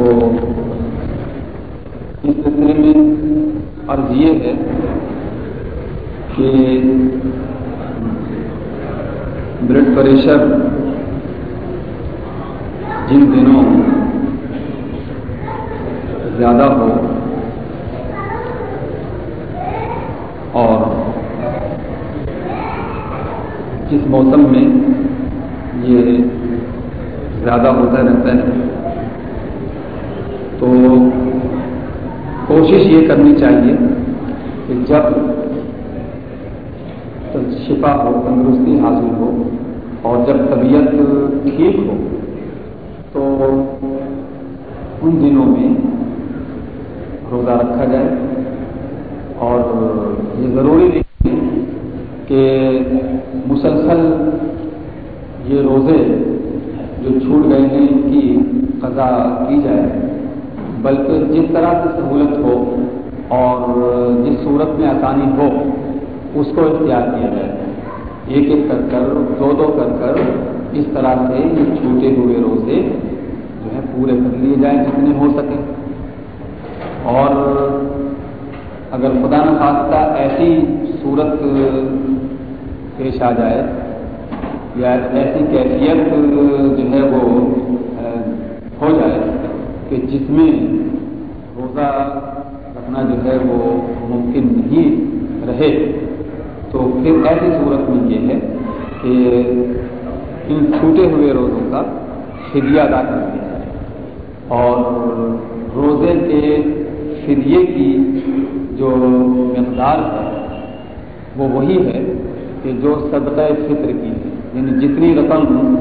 تو اس سلسلے میں عرض یہ ہے کہ بلڈ پریشر جن دنوں زیادہ ہو اور جس موسم میں یہ زیادہ ہوتا رہتا ہے تو کوشش یہ کرنی چاہیے کہ جب شفا ہو تندرستی حاصل ہو اور جب طبیعت ٹھیک ہو، تو ان دنوں میں روزہ رکھا جائے اور یہ ضروری نہیں کہ مسلسل یہ روزے جو چھوٹ گئے ہیں، ان کی قضا کی جائے۔ بلکہ جس طرح کی سہولت ہو اور جس صورت میں آسانی ہو، اس کو اختیار کیا جائے۔ ایک ایک کر کر، دو دو کر کر، اس طرح سے یہ چھوٹے ہوئے روزے جو ہے پورے کر لیے جائیں جتنے ہو سکے۔ اور اگر خدا نخواستہ ایسی صورت پیش آ جائے یا ایسی کیفیت جو ہے وہ ہو جائے کہ جس میں روزہ رکھنا جو ہے وہ ممکن نہیں رہے، تو پھر ایسی صورت میں یہ ہے کہ ان چھوٹے ہوئے روزوں کا فدیہ ادا کر دیا جائے۔ اور روزے کے فدیے کی جو مقدار ہے، وہ وہی ہے کہ جو صدقہ فطر کی ہے۔ یعنی جتنی رقم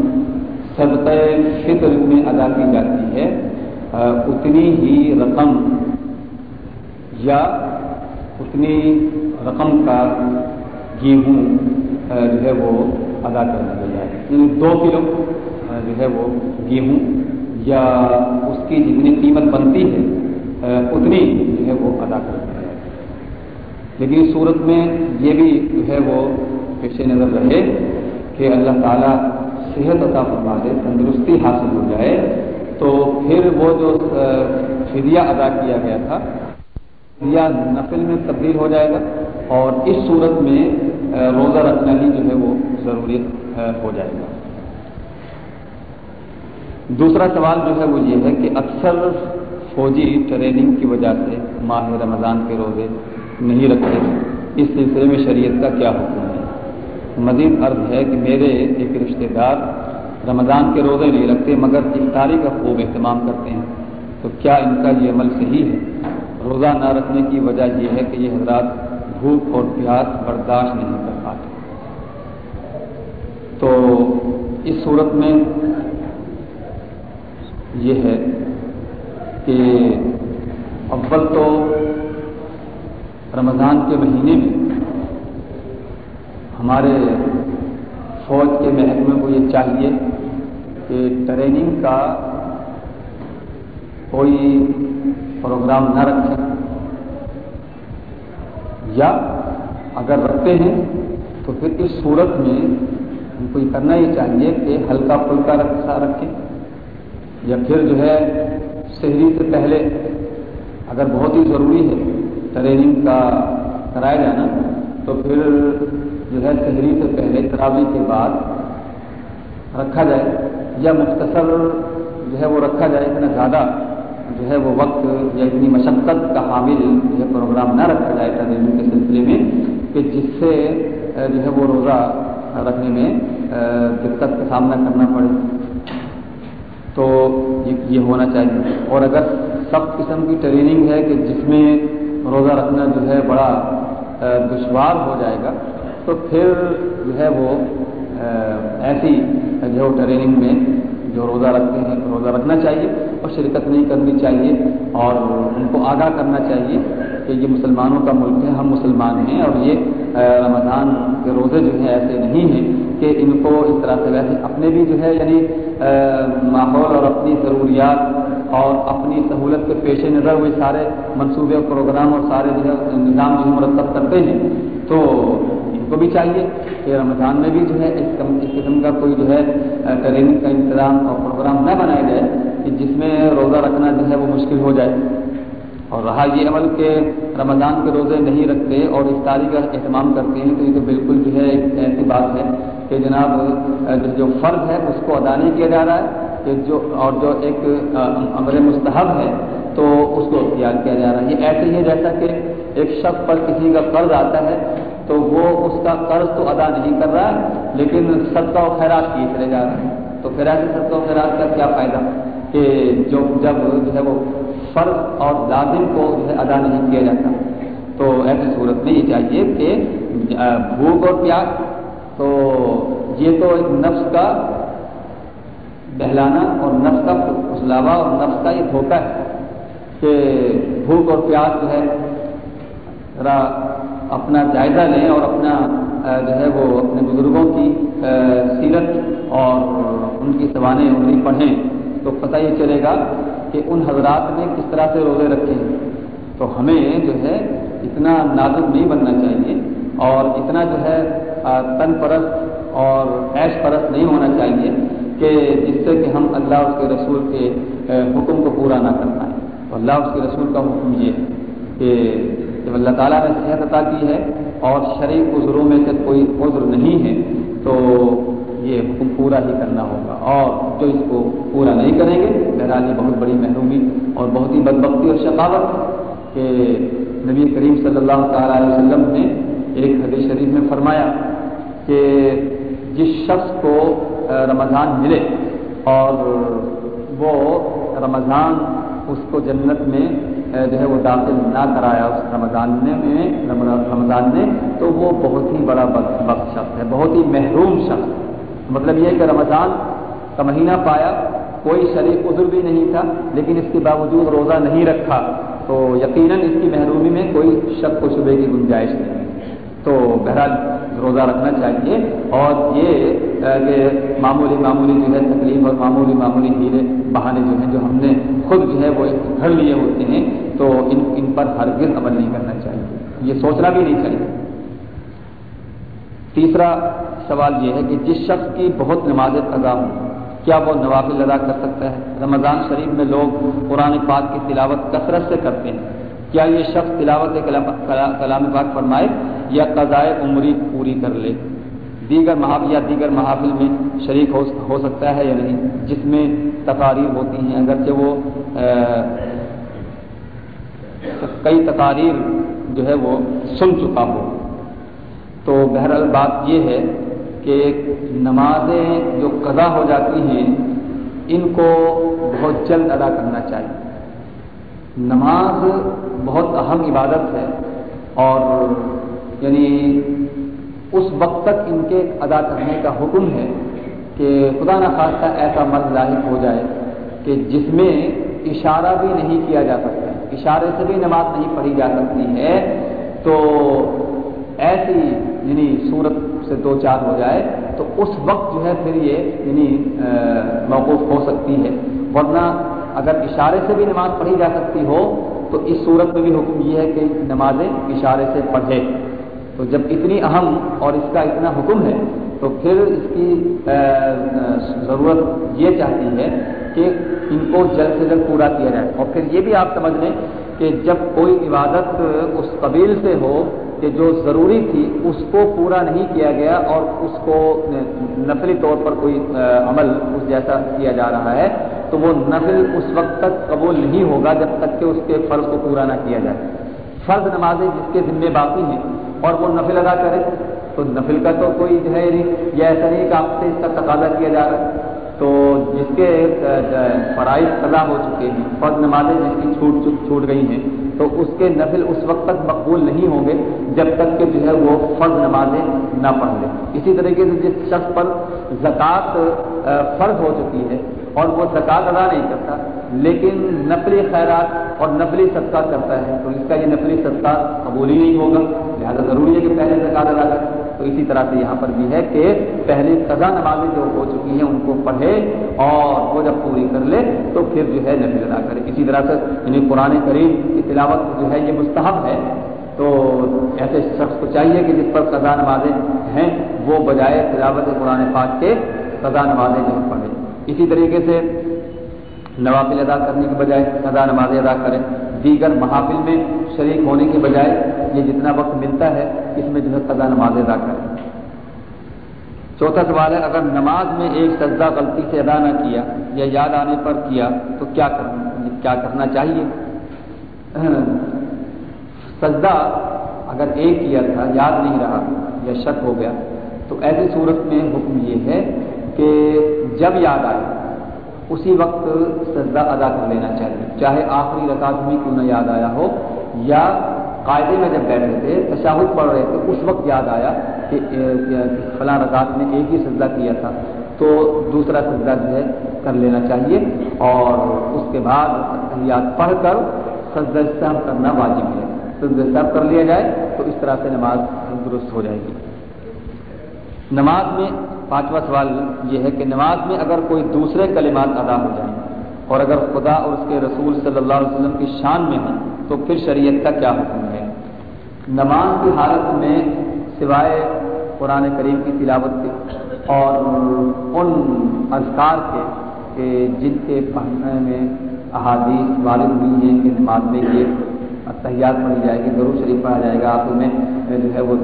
صدقہ فطر میں ادا کی جاتی ہے اتنی ہی رقم یا اتنی رقم کا گیہوں جو ہے وہ ادا کرنا جائے۔ یعنی دو کلو جو ہے وہ گیہوں یا اس کی جتنی قیمت بنتی ہے اتنی جو ہے وہ ادا کرتا ہے لیکن صورت میں یہ بھی جو ہے وہ پیش نظر رہے کہ اللہ تعالیٰ صحت عطا فرما دے، تندرستی حاصل ہو جائے۔ تو پھر وہ جو فدیہ ادا کیا گیا تھا، فدیہ نفل میں تبدیل ہو جائے گا اور اس صورت میں روزہ رکھنا ہی جو ہے وہ ضروریت ہو جائے گا۔ دوسرا سوال جو ہے وہ یہ ہے کہ اکثر فوجی ٹریننگ کی وجہ سے ماہ رمضان کے روزے نہیں رکھتے۔ اس سلسلے میں شریعت کا کیا حکم ہے؟ مزید عرض ہے کہ میرے ایک رشتہ دار رمضان کے روزے نہیں رکھتے، مگر افطاری کا خوب اہتمام کرتے ہیں۔ تو کیا ان کا یہ عمل صحیح ہے؟ روزہ نہ رکھنے کی وجہ یہ ہے کہ یہ حضرات بھوک اور پیاس برداشت نہیں کر پاتے۔ تو اس صورت میں یہ ہے کہ اول تو رمضان کے مہینے میں ہمارے فوج کے محکمے کو یہ چاہیے کہ ٹریننگ کا کوئی پروگرام نہ رکھے یا اگر رکھتے ہیں تو پھر اس صورت میں ان کو یہ کرنا یہ چاہیے کہ ہلکا پھلکا رکھا رکھیں۔ یا پھر جو ہے شہری سے پہلے اگر بہت ہی ضروری ہے ٹریننگ کا کرایا جانا، تو پھر جو ہے شہری سے پہلے تراوی کے بعد رکھا جائے۔ یا مختصر جو ہے وہ رکھا جائے اتنا زیادہ جو ہے وہ وقت یا اتنی مشقت کا حامل جو ہے پروگرام نہ رکھا جائے ٹریننگ کے سلسلے میں کہ جس سے جو ہے وہ روزہ رکھنے میں دقت کا سامنا کرنا پڑے۔ تو یہ ہونا چاہیے۔ اور اگر سب قسم کی ٹریننگ ہے کہ جس میں روزہ رکھنا جو ہے بڑا دشوار ہو جائے گا، تو پھر جو ہے وہ ایسی جو ٹریننگ میں جو روزہ رکھتے ہیں، روزہ رکھنا چاہیے اور شرکت نہیں کرنی چاہیے اور ان کو آگاہ کرنا چاہیے کہ یہ مسلمانوں کا ملک ہے، ہم مسلمان ہیں اور یہ رمضان کے روزے جو ہیں ایسے نہیں ہیں کہ ان کو اس طرح سے ویسے اپنے بھی جو ہے یعنی ماحول اور اپنی ضروریات اور اپنی سہولت کے پیش نظر ہوئے سارے منصوبے اور پروگرام اور سارے جو ہے، نظام جو مرتب کرتے ہیں تو کو بھی چاہیے۔ کہ رمضان میں بھی جو ہے اس قسم کا کوئی جو ہے ٹریننگ کا انتظام اور پروگرام نہ بنایا جائے کہ جس میں روزہ رکھنا جو ہے وہ مشکل ہو جائے۔ اور رہا یہ عمل کہ رمضان کے روزے نہیں رکھتے اور افطاری کا اہتمام کرتے ہیں تو یہ تو بالکل جو ہے ایک ایسی بات ہے کہ جناب جو فرض ہے اس کو ادا نہیں کیا جا رہا ہے کہ جو اور جو ایک امر مستحب ہے تو اس کو اختیار کیا جا رہا ہے۔ یہ ایسے ہی ہے جیسا کہ ایک شخص پر کسی کا قرض آتا ہے تو وہ اس کا قرض تو ادا نہیں کر رہا ہے، لیکن صدقہ و خیرات کیے چلے جا رہے ہیں۔ تو پھر ایسے صدقہ و خیرات کا کیا فائدہ؟ کہ جو جب جو ہے وہ فرض اور لازم کو جو ہے ادا نہیں کیا جاتا۔ تو ایسی صورت میں یہ چاہیے کہ بھوک اور پیاس، تو یہ تو ایک نفس کا بہلانا اور نفس کا اسلاوا اور نفس کا یہ دھوکہ ہے کہ بھوک اور پیاس جو ہے، ذرا اپنا جائزہ لیں اور اپنا جو ہے وہ اپنے بزرگوں کی سیرت اور ان کی سوانح عمری پڑھیں تو پتہ یہ چلے گا کہ ان حضرات نے کس طرح سے روزے رکھے ہیں۔ تو ہمیں جو ہے اتنا نازک نہیں بننا چاہیے اور اتنا جو ہے تن پرست اور ایش پرست نہیں ہونا چاہیے کہ جس سے کہ ہم اللہ اس کے رسول کے حکم کو پورا نہ کر پائیں۔ تو اللہ اس کے رسول کا حکم یہ ہے کہ جب اللہ تعالیٰ نے صحت عطا کی ہے اور شریک عذروں میں سے کوئی عذر نہیں ہے، تو یہ حکم پورا ہی کرنا ہوگا۔ اور جو اس کو پورا نہیں کریں گے، بہرحال یہ بہت بڑی محرومی اور بہت ہی بدبختی اور شقاوت کہ نبی کریم صلی اللہ تعالیٰ علیہ وسلم نے ایک حدیث شریف میں فرمایا کہ جس شخص کو رمضان ملے اور وہ رمضان اس کو جنت میں جو ہے وہ داخل نہ کرایا اس رمضان میں رمضان نے تو وہ بہت ہی بڑا وقت شخص ہے، بہت ہی محروم شخص مطلب یہ کہ رمضان کا مہینہ پایا، کوئی شریف عذر بھی نہیں تھا، لیکن اس کے باوجود روزہ نہیں رکھا، تو یقیناً اس کی محرومی میں کوئی شک و شبے کی گنجائش نہیں۔ تو بہرحال روزہ رکھنا چاہیے۔ اور یہ کہ معمولی معمولی جو ہے تکلیف اور معمولی معمولی ہیرے، بہانے جو ہیں جو ہم نے خود جو ہے وہ گھر لیے ہوتے ہیں، تو ان ان پر ہرگز عمل نہیں کرنا چاہیے۔ یہ سوچنا بھی نہیں چاہیے۔ تیسرا سوال یہ ہے کہ جس شخص کی بہت نماز قضا ہو کیا وہ نوافل ادا کر سکتا ہے؟ رمضان شریف میں لوگ قرآن پاک کی تلاوت کثرت سے کرتے ہیں۔ کیا یہ شخص تلاوت کلام پاک فرمائے یا قضائے عمری پوری کر لے؟ دیگر محافل یا دیگر محافل میں شریک ہو ہو سکتا ہے یا نہیں؟ جس میں تقاریر ہوتی ہیں، اگرچہ وہ کئی تقاریر جو ہے وہ سن چکا ہو۔ تو بہرحال بات یہ ہے کہ نمازیں جو قضا ہو جاتی ہیں، ان کو بہت جلد ادا کرنا چاہیے۔ نماز بہت اہم عبادت ہے اور یعنی اس وقت تک ان کے ادا کرنے کا حکم ہے کہ خدا نخواستہ ایسا مرض لاحق ہو جائے کہ جس میں اشارہ بھی نہیں کیا جا سکتا اشارے سے بھی نماز نہیں پڑھی جا سکتی ہے۔ تو ایسی یعنی صورت سے دو چار ہو جائے تو اس وقت جو ہے پھر یہ یعنی موقف ہو سکتی ہے۔ ورنہ اگر اشارے سے بھی نماز پڑھی جا سکتی ہو تو اس صورت میں بھی حکم یہ ہے کہ نمازیں اشارے سے پڑھے تو جب اتنی اہم اور اس کا اتنا حکم ہے تو پھر اس کی ضرورت یہ چاہتی ہے کہ ان کو جلد سے جلد پورا کیا جائے۔ اور پھر یہ بھی آپ سمجھ لیں کہ جب کوئی عبادت اس قبیل سے ہو کہ جو ضروری تھی، اس کو پورا نہیں کیا گیا اور اس کو نفلی طور پر کوئی عمل اس جیسا کیا جا رہا ہے، تو وہ نفل اس وقت تک قبول نہیں ہوگا جب تک کہ اس کے فرض کو پورا نہ کیا جائے۔ فرض نمازیں جس کے ذمے باقی ہیں اور وہ نفل ادا کرے، تو نفل کا تو کوئی جو ہے یہ ایسا نہیں کہ آپ سے اس کا تقاضا کیا جا رہا ہے۔ تو جس کے فرائض سزا ہو چکے ہیں، فرض نمازیں جس کی چھوٹ چھوٹ گئی ہیں، تو اس کے نفل اس وقت تک مقبول نہیں ہوں گے جب تک کہ جو ہے وہ فرض نمازیں نہ پڑھ لیں۔ اسی طریقے سے جس شخص پر زکوٰۃ فرض ہو چکی ہے اور وہ زکوٰۃ ادا نہیں کرتا، لیکن نفلی خیرات اور نفلی صدقہ کرتا ہے، تو اس کا یہ نفلی صدقہ قبول ہی نہیں ہوگا۔ لہٰذا ضروری ہے کہ پہلے زکوٰۃ ادا کرے۔ تو اسی طرح سے یہاں پر بھی ہے کہ پہلے سزا نمازیں جو ہو چکی ہیں ان کو پڑھے اور وہ جب پوری کر لے تو پھر جو ہے نفل ادا کرے۔ اسی طرح سے یعنی قرآن کریم کی تلاوت جو ہے یہ مستحب ہے۔ تو ایسے شخص کو چاہیے کہ جس پر قضا نمازیں ہیں، وہ بجائے تلاوت قرآن پاک کے قضا نمازیں جو پڑھے۔ اسی طریقے سے نوافل ادا کرنے کے بجائے ادا نماز ادا کریں۔ دیگر محافل میں شریک ہونے کے بجائے یہ جتنا وقت ملتا ہے، اس میں جو ہے قضا نماز ادا کریں۔ چوتھا سوال ہے، اگر نماز میں ایک سجدہ غلطی سے ادا نہ کیا یا یاد آنے پر کیا، تو کیا کرنا یعنی کیا کرنا چاہیے؟ سجدہ اگر ایک کیا تھا، یاد نہیں رہا یا شک ہو گیا، تو ایسی صورت میں حکم یہ ہے کہ جب یاد آئے اسی وقت سجدہ ادا کر لینا چاہیے۔ چاہے آخری رکعت میں کیوں نہ یاد آیا ہو، یا قاعدے میں جب بیٹھے تھے تشاہد پڑھ رہے تھے، اس وقت یاد آیا کہ فلاں رکعت میں ایک ہی سجدہ کیا تھا۔ تو دوسرا سجدہ جو ہے، کر لینا چاہیے۔ اور اس کے بعد یاد پڑھ کر سجدہ صاحب کرنا واجب ہے۔ سجدہ صاحب کر لیا جائے تو اس طرح سے نماز درست ہو جائے گی۔ نماز میں پانچواں سوال یہ ہے کہ نماز میں اگر کوئی دوسرے کلمات ادا ہو جائیں اور اگر خدا اور اس کے رسول صلی اللہ علیہ وسلم کی شان میں ہوں تو پھر شریعت کا کیا حکم ہے؟ نماز کی حالت میں سوائے قرآن کریم کی تلاوت کے اور ان اذکار کے کہ جن کے پڑھنے میں احادیث والد ہوئی ہیں کہ نماز میں یہ تحیات پڑھی جائے گی ضرور شریف پڑھا جائے گا آپ میں جو ہے وہ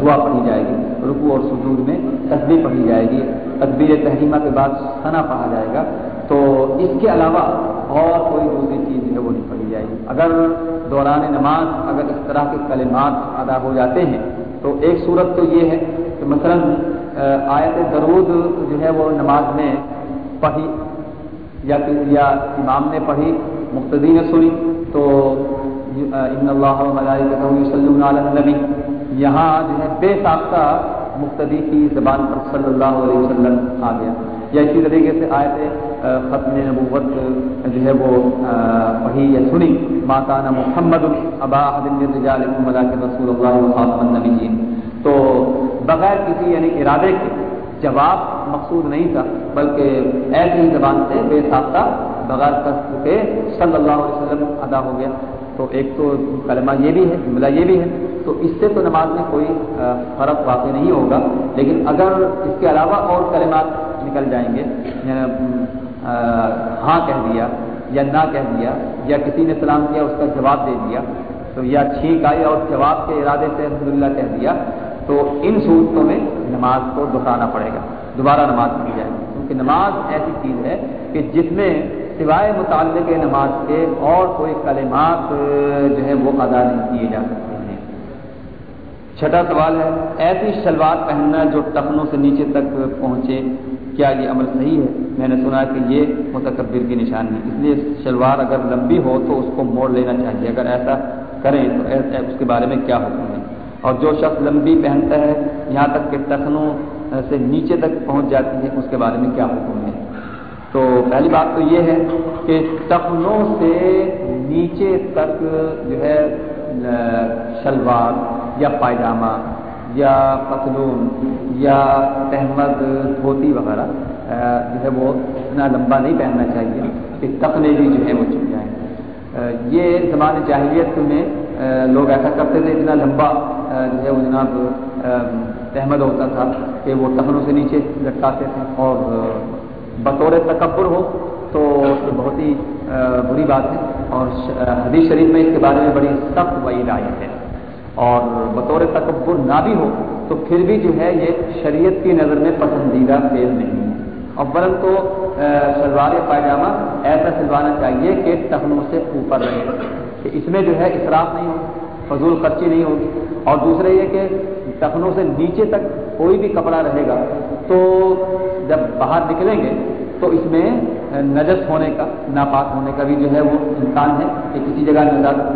دعا پڑھی جائے گی رکو اور سجود میں تصویر پڑھی جائے گی، تدبیر تحریمہ کے بعد ثنا پڑھا جائے گا۔ تو اس کے علاوہ اور کوئی دوسری چیز جو ہے وہ نہیں پڑھی جائے گی۔ اگر دوران نماز، اگر اس طرح کے کلمات ادا ہو جاتے ہیں، تو ایک صورت تو یہ ہے کہ مثلا آیت درود جو ہے وہ نماز میں پڑھی یا یا امام نے پڑھی مقتدی نے سنی، تو ان اللہ علی النبی۔ یہاں جو ہے بے ساختہ مقتدی کی زبان پر صلی اللہ علیہ وسلم آ گیا۔ یا اسی طریقے سے آئے تھے ختم نبوت جو ہے وہ پڑھی یا سنی۔ ماتانا محمد ابا رسول اللہ النبی تو بغیر کسی یعنی ارادے کے جواب مقصود نہیں تھا، بلکہ ایسی زبان سے بے ساختہ بغیر قصد کے صلی اللہ علیہ وسلم ادا ہو گیا۔ تو ایک تو کلمہ یہ بھی ہے، جملہ یہ بھی ہے، تو اس سے تو نماز میں کوئی فرق واقع نہیں ہوگا۔ لیکن اگر اس کے علاوہ اور کلمات نکل جائیں گے یعنی، ہاں کہہ دیا یا نہ کہہ دیا یا کسی نے سلام کیا، اس کا جواب دے دیا، تو یا چھینک آئی اور جواب کے ارادے سے الحمد کہہ دیا، تو ان صورتوں میں نماز کو دہرانا پڑے گا۔ دوبارہ نماز پڑھی جائے گی۔ کیونکہ نماز ایسی چیز ہے کہ جس میں سوائے متعلق نماز کے اور کوئی کلمات جو ہے وہ ادا نہیں کیے جا سکتے ہیں۔ چھٹا سوال ہے، ایسی شلوار پہننا جو ٹخنوں سے نیچے تک پہنچے، کیا یہ عمل صحیح ہے؟ میں نے سنا کہ یہ متکبر کی نشانی ہے۔ اس لیے شلوار اگر لمبی ہو تو اس کو موڑ لینا چاہیے۔ اگر ایسا کریں تو اس کے بارے میں کیا حکم ہے؟ اور جو شخص لمبی پہنتا ہے، یہاں تک کہ ٹخنوں سے نیچے تک پہنچ جاتی ہے، اس کے بارے میں کیا حکم ہے؟ تو پہلی بات تو یہ ہے کہ ٹخنوں سے نیچے تک جو ہے شلوار یا پائجامہ یا پتلون یا تحمد دھوتی وغیرہ جو ہے وہ اتنا لمبا نہیں پہننا چاہیے کہ تخنے بھی جو ہے وہ چپ جائیں۔ یہ زمان جاہلیت میں لوگ ایسا کرتے تھے اتنا لمبا جو ہے وہ جناب تحمد ہوتا تھا کہ وہ تخنوں سے نیچے لٹکاتے تھے اور بطور تکبر ہو تو یہ بہت ہی بری بات ہے اور حدیث شریف میں اس کے بارے میں بڑی سخت وعید آئی ہے اور بطور تکبر نہ بھی ہو تو پھر بھی جو ہے یہ شریعت کی نظر میں پسندیدہ فیل نہیں ہے۔ اول تو شلوار پائجامہ ایسا سلوانا چاہیے کہ ٹخنوں سے اوپر رہے کہ اس میں جو ہے اصراف نہیں ہو فضول خرچی نہیں ہوگی۔ اور دوسرے یہ کہ ٹخنوں سے نیچے تک کوئی بھی کپڑا رہے گا تو جب باہر نکلیں گے تو اس میں نجس ہونے کا، ناپاک ہونے کا بھی جو ہے وہ امکان ہے کہ کسی جگہ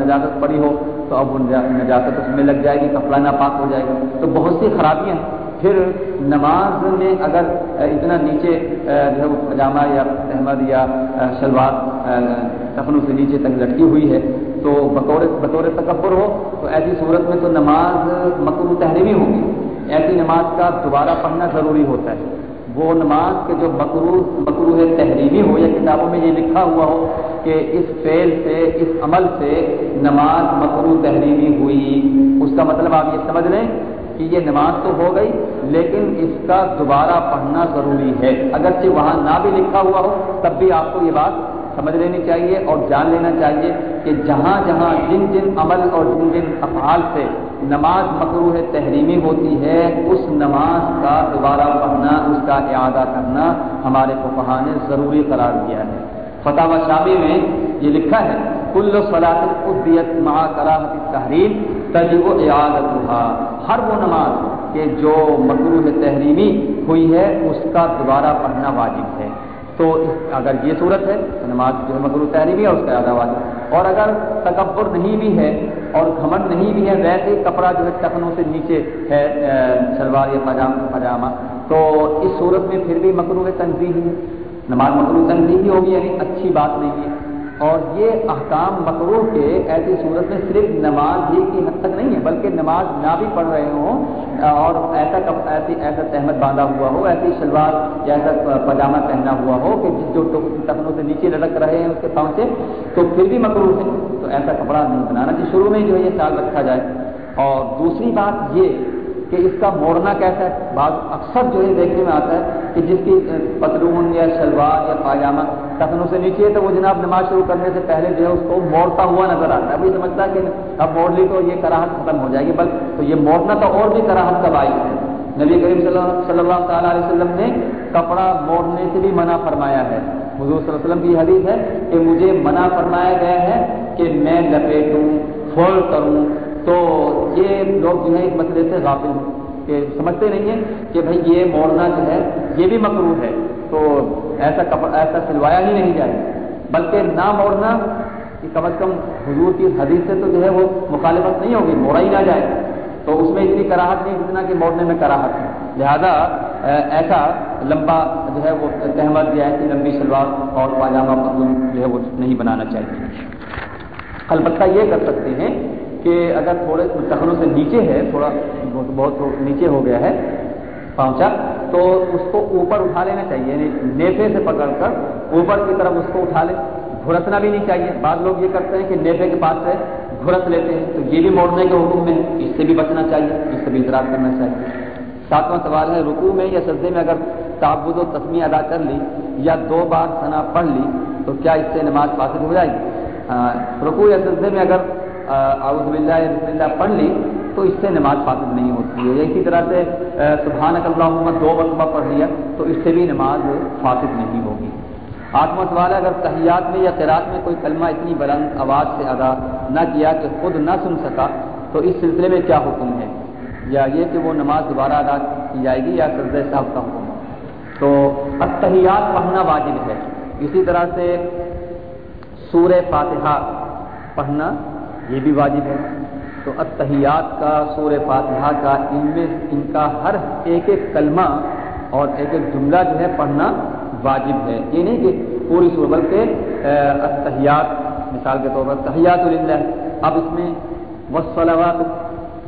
نجازت پڑی ہو تو اب وہ نجازت اس میں لگ جائے گی کپڑا ناپاک ہو جائے گا۔ تو بہت سی خرابیاں ہیں۔ پھر نماز میں اگر اتنا نیچے جو ہے وہ پجامہ یا احمد یا شلوار ٹفنوں سے نیچے تک لٹکی ہوئی ہے تو بطور بطور تکبر ہو تو ایسی صورت میں تو نماز مکرو تحریمی ہوگی ایسی نماز کا دوبارہ پڑھنا ضروری ہوتا ہے۔ وہ نماز کے جو مکرو مکرو ہے ہو یا کتابوں میں یہ لکھا ہوا ہو کہ اس فعل سے، اس عمل سے نماز مکرو تحریمی ہوئی۔ اس کا مطلب آپ یہ سمجھ لیں کہ یہ نماز تو ہو گئی، لیکن اس کا دوبارہ پڑھنا ضروری ہے۔ اگرچہ وہاں نہ بھی لکھا ہوا ہو، تب بھی آپ کو یہ بات سمجھ لینی چاہیے اور جان لینا چاہیے کہ جہاں جہاں جن جن عمل اور جن جن افعال سے نماز مقروح تحریمی ہوتی ہے، اس نماز کا دوبارہ پڑھنا، اس کا اعادہ کرنا ہمارے فقہ نے ضروری قرار دیا ہے۔ فتح و شامی میں یہ لکھا ہے، کل صلاح قدیت مع کراہت تحریم تجب اعادت ہر وہ نماز کہ جو مقروح تحریمی ہوئی ہے، اس کا دوبارہ پڑھنا واجب ہے۔ تو اگر یہ صورت ہے، تو نماز جو ہے مغرو تحریمی ہے اس کا اعادہ واجب اور اگر تکبر نہیں بھی ہے اور گھمن نہیں بھی ہے، ویسے کپڑا جو ہے ٹکنوں سے نیچے ہے شلوار یا پاجامہ پاجامہ، تو اس صورت میں پھر بھی مکرو تنظیم ہے۔ نماز مکرو تنظیم ہوگی یعنی اچھی بات نہیں ہے۔ اور یہ احکام مکرو کے ایسی صورت میں صرف نماز ہی کی حد تک نہیں ہے، بلکہ نماز نہ بھی پڑھ رہے ہوں، اور ایسا کب ایسی ایسا تحمد باندھا ہوا ہو، ایسی شلوار یا ایسا پاجامہ پہنا ہوا ہو کہ جو ٹخنوں سے نیچے لڑک رہے ہیں اس کے پاؤں سے، تو پھر بھی مکرو ہے۔ تو ایسا کپڑا نہیں بنانا چاہیے۔ شروع میں جو ہے یہ خیال رکھا جائے۔ اور دوسری بات یہ کہ اس کا موڑنا کیسا ہے؟ بعض اکثر جو ہے دیکھنے میں آتا ہے کہ جس کی پتلون یا شلوار یا پاجامہ ٹخنوں سے نیچے ہے تو وہ جناب نماز شروع کرنے سے پہلے جو ہے اس کو موڑتا ہوا نظر آتا ہے۔ ابھی سمجھتا ہے کہ اب موڑ لی تو یہ کراہت ختم ہو جائے گی، بل تو یہ موڑنا تو اور بھی کراہت کا باعث ہے۔ نبی کریم صلی اللہ تعالیٰ علیہ وسلم نے کپڑا موڑنے سے بھی منع فرمایا ہے۔ حضور صلی اللہ علیہ وسلم کی حدیث ہے کہ مجھے منع فرمایا گیا ہے کہ میں لپیٹوں فول کروں تو یہ لوگ جو ہے اس مسئلے سے غافل ہیں کہ سمجھتے نہیں ہیں کہ بھائی یہ موڑنا جو ہے، یہ بھی مکرو ہے۔ تو ایسا کپڑا ایسا سلوایا ہی نہیں جائے۔ بلکہ نہ موڑنا کہ کم از کم حضور کی حدیث سے تو جو ہے وہ مخالفت نہیں ہوگی، موڑا ہی نہ جائے۔ تو اس میں اتنی کراہت نہیں جتنا کہ موڑنے میں کراہت ہے لہذا ایسا لمبا جو ہے وہ تحمد یا ایسی لمبی شلوار اور پاجامہ جو ہے وہ نہیں بنانا چاہیے۔ البتہ یہ کر سکتے ہیں کہ اگر تھوڑے ٹخنوں سے نیچے ہے، تھوڑا بہت نیچے ہو گیا ہے پہنچا تو اس کو اوپر اٹھا لینا چاہیے یعنی نیفے سے پکڑ کر اوپر کی طرف اس کو اٹھا لے گھرسنا بھی نہیں چاہیے۔ بعض لوگ یہ کرتے ہیں کہ نیفے کے پاس سے گھرس لیتے ہیں۔ تو یہ بھی موڑنے کے حکم میں اس سے بھی بچنا چاہیے، اس سے بھی اضراب کرنا چاہیے۔ ساتواں سوال ہے رکو میں یا سجدے میں اگر تعبد و تسمی ادا کر لی یا دو بار ثنا پڑھ لی، تو کیا اس سے نماز فاصل ہو جائے گی؟ رکو یا سجدے میں اگر اعوذ باللہ یا بسم اللہ پڑھ لی تو اس سے نماز فاسد نہیں ہوتی ہے۔ اسی طرح سے سبحان اللہ دو مرتبہ پڑھ لیا تو اس سے بھی نماز فاسد نہیں ہوگی۔ آٹھواں سوال ہے، اگر تحیات میں یا قرآت میں کوئی کلمہ اتنی بلند آواز سے ادا نہ کیا کہ خود نہ سن سکا، تو اس سلسلے میں کیا حکم ہے؟ یا یہ کہ وہ نماز دوبارہ ادا کی جائے گی یا سرد صاحب کا حکم تو اتحیات پڑھنا واجب ہے۔ اسی طرح سے سور فاتحہ پڑھنا یہ بھی واجب ہے۔ تو اتحیات کا سور فاتحہ کا ان میں ان کا ہر ایک ایک کلمہ اور ایک ایک جملہ جو ہے پڑھنا واجب ہے۔ یہ نہیں کہ پوری سور بلکہ اتحیات مثال کے طور پر تحیات اللہ اب اس میں وسلوات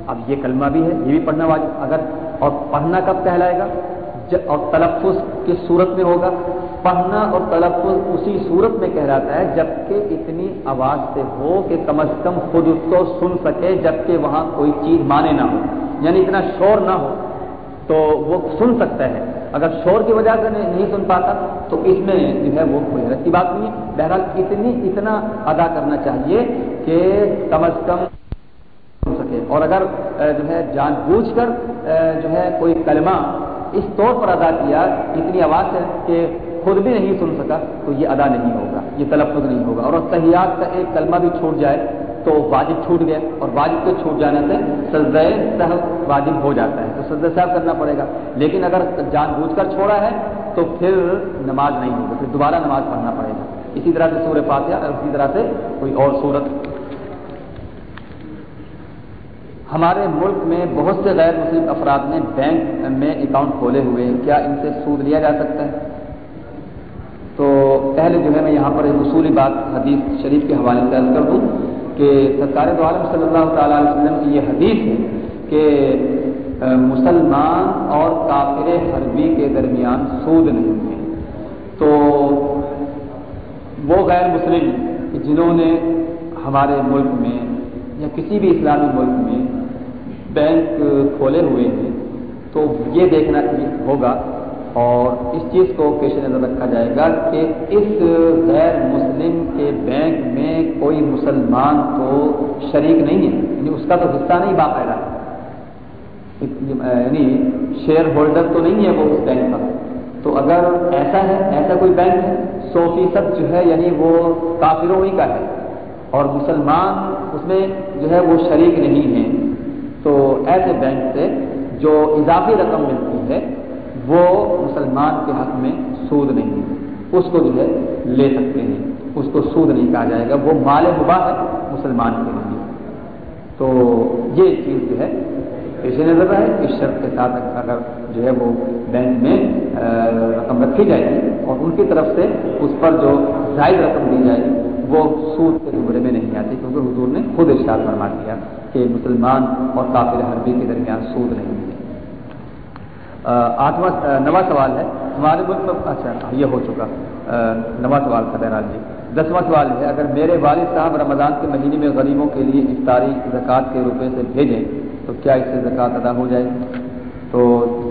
اب یہ کلمہ بھی ہے، یہ بھی پڑھنا واجب۔ اگر اور پڑھنا کب کہلائے گا؟ اور تلفظ کس صورت میں ہوگا۔ پڑھنا اور تلفظ اسی صورت میں کہلاتا ہے، جبکہ اتنی آواز سے ہو کہ کم از کم خود اس کو سن سکے، جبکہ وہاں کوئی چیز مانے نہ ہو۔ یعنی اتنا شور نہ ہو تو وہ سن سکتا ہے۔ اگر شور کی وجہ سے نہیں سن پاتا تو اس میں جو ہے وہ کوئی رسی بات نہیں ہے۔ بہرحال اتنی، اتنا ادا کرنا چاہیے کہ کم از کم سن سکے۔ اور اگر جو ہے، جان بوجھ کر جو ہے، کوئی کلمہ اس طور پر ادا کیا، اتنی آواز ہے کہ خود بھی نہیں سن سکا تو یہ ادا نہیں ہوگا، یہ تلفظ نہیں ہوگا۔ اور تحیات کا ایک کلمہ بھی چھوٹ جائے تو واجب چھوٹ گیا۔ اور واجب کے چھوٹ جانے سے سجدہ صاحب واجب ہو جاتا ہے، تو سجدہ صاحب کرنا پڑے گا۔ لیکن اگر جان بوجھ کر چھوڑا ہے تو پھر نماز نہیں ہوگی، پھر دوبارہ نماز پڑھنا پڑے گا۔ اسی طرح سے سورہ فاتحہ اور اسی طرح سے کوئی اور صورت ہمارے ملک میں بہت سے غیر مسلم افراد نے بینک میں اکاؤنٹ کھولے ہوئے ہیں کیا ان سے سود لیا جا سکتا ہے؟ پہلے جو ہے میں یہاں پر ایک اصولی بات حدیث شریف کے حوالے سے عرض کر دوں کہ سرکار دو عالم صلی اللہ تعالیٰ علیہ وسلم کی یہ حدیث ہے کہ مسلمان اور کافر حربی کے درمیان سود نہیں ہے۔ تو وہ غیر مسلم جنہوں نے ہمارے ملک میں یا کسی بھی اسلامی ملک میں بینک کھولے ہوئے ہیں، تو یہ دیکھنا ہوگا اور اس چیز کو پیش نظر رکھا جائے گا کہ اس غیر مسلم کے بینک میں کوئی مسلمان تو شریک نہیں ہے یعنی اس کا تو حصہ نہیں باقاعدہ۔ یعنی شیئر ہولڈر تو نہیں ہے وہ اس بینک کا۔ تو اگر ایسا ہے، ایسا کوئی بینک ہے، سو فیصد جو ہے یعنی وہ کافروں ہی کا ہے۔ اور مسلمان اس میں جو ہے وہ شریک نہیں ہیں۔ تو ایسے بینک سے جو اضافی رقم ملتی ہے وہ مسلمان کے حق میں سود نہیں ہے۔ اس کو جو ہے لے سکتے ہیں۔ اس کو سود نہیں کہا جائے گا۔ وہ مال مباح ہے مسلمان کے لیے۔ تو یہ چیز جو ہے، پیش نظر ہے اس شرط کے ساتھ اگر جو ہے وہ بینک میں رقم رکھی جائے گی اور ان کی طرف سے اس پر جو زائد رقم دی جائے گی، وہ سود کے زمرے میں نہیں آتی۔ کیونکہ حضور نے خود ارشاد فرما دیا کہ مسلمان اور کافر حربی کے درمیان سود نہیں ہے۔ آٹھواں نواں سوال ہے۔ ہمارے ملک میں اچھا یہ ہو چکا۔ نواں سوال تھا بہرحال جی۔ دسواں سوال ہے، اگر میرے والد صاحب رمضان کے مہینے میں غریبوں کے لیے افطاری زکوٰۃ کے روپے سے بھیجیں، تو کیا اس سے زکوٰۃ ادا ہو جائے؟ گی تو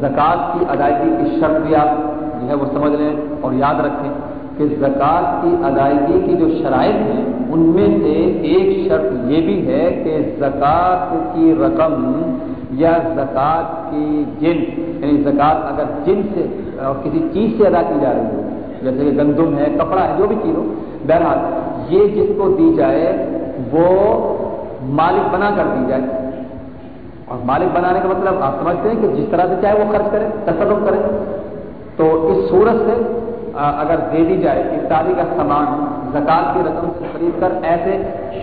زکوٰۃ کی ادائیگی کی شرط بھی آپ جو ہے وہ سمجھ لیں اور یاد رکھیں کہ زکوٰۃ کی ادائیگی کی جو شرائط ہیں، ان میں سے ایک شرط یہ بھی ہے کہ زکوٰۃ کی رقم یا زکوٰۃ کی جن یعنی زکوٰۃ اگر جن سے، اور کسی چیز سے ادا کی جا رہی ہو، جیسے کہ گندم ہے، کپڑا ہے، جو بھی چیز ہو، بہرحال یہ جس کو دی جائے، وہ مالک بنا کر دی جائے۔ اور مالک بنانے کا مطلب آپ سمجھتے ہیں کہ جس طرح سے چاہے وہ خرچ کرے، تصرف کرے۔ تو اس صورت سے اگر دے دی جائے، افطاری کا سامان، زکات کی رقم سے خرید کر ایسے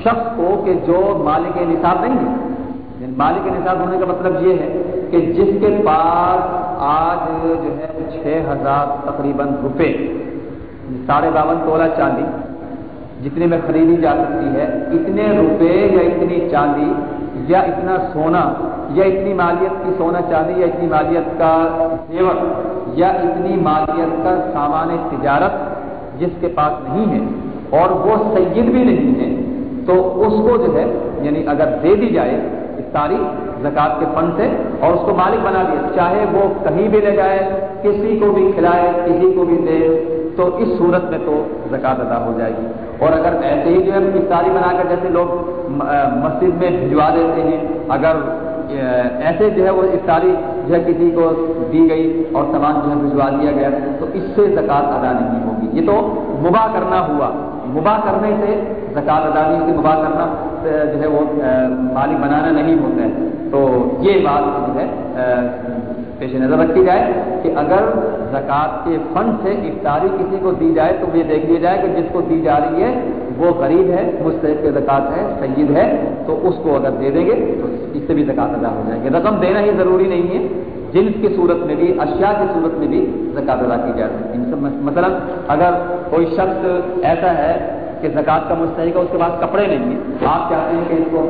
شخص کو کہ جو مالک نصاب نہیں ہے۔ مالک نصاب ہونے کا مطلب یہ ہے کہ جس کے پاس آج جو ہے چھ ہزار تقریباً روپے یعنی ساڑھے باون تولہ چاندی، جتنے میں خریدی جا سکتی ہے، اتنے روپے یا اتنی چاندی یا اتنا سونا یا اتنی مالیت کی سونا چاندی یا اتنی مالیت کا زیور یا اتنی مالیت کا سامان تجارت جس کے پاس نہیں ہے اور وہ سید بھی نہیں ہے، تو اس کو جو ہے یعنی اگر دے دی جائے تاریخ زکوٰۃ کے فنڈ سے اور اس کو مالک بنا دیا۔ چاہے وہ کہیں بھی لے جائے، کسی کو بھی کھلائے، کسی کو بھی دے، تو اس صورت میں تو زکوٰۃ ادا ہو جائے گی۔ اور اگر ایسے ہی جو ہے افطاری بنا کر جیسے لوگ مسجد میں بھجوا دیتے ہیں، اگر ایسے جو ہے وہ افطاری جو ہے کسی کو دی گئی اور سامان جو ہے بھجوا دیا گیا، تو اس سے زکوٰۃ ادا نہیں ہوگی۔ یہ تو مباح کرنا ہوا۔ مباح کرنے سے زکوٰۃ ادا نہیں سے مباح کرنا جو ہے وہ مالک بنانا نہیں ہوتا ہے۔ تو یہ بات جو ہے پیش نظر رکھی جائے کہ اگر زکوٰۃ کے فنڈ سے افطاری کسی کو دی جائے تو یہ دیکھ لیا جائے کہ جس کو دی جا رہی ہے، وہ غریب ہے مستحق کے زکوٰۃ ہے، سید ہے، تو اس کو اگر دے دیں گے تو اس سے بھی زکوٰۃ ادا ہو جائے گی۔ رقم دینا ہی ضروری نہیں ہے۔ جنس کی صورت میں بھی، اشیاء کی صورت میں بھی زکوٰۃ ادا کی جاتی ہے۔ مثلا اگر کوئی شخص ایسا ہے کہ زکوٰۃ کا مستحق ہے، اس کے پاس کپڑے نہیں ہیں، آپ چاہتے ہیں کہ اس کو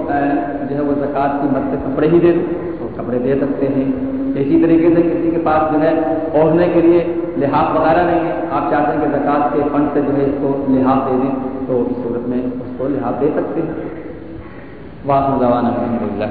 جو ہے وہ زکوٰۃ کی مت سے کپڑے ہی دے دوں، تو کپڑے دے سکتے ہیں۔ اسی طریقے سے کسی کے پاس جو ہے اوڑھنے کے لیے لحاظ وغیرہ نہیں ہے، آپ چاہتے ہیں کہ زکوٰۃ کے فنڈ سے جو ہے اس کو لحاظ دے دیں، تو اس صورت میں اس کو لحاظ دے سکتے ہیں۔ واقع الحمد للہ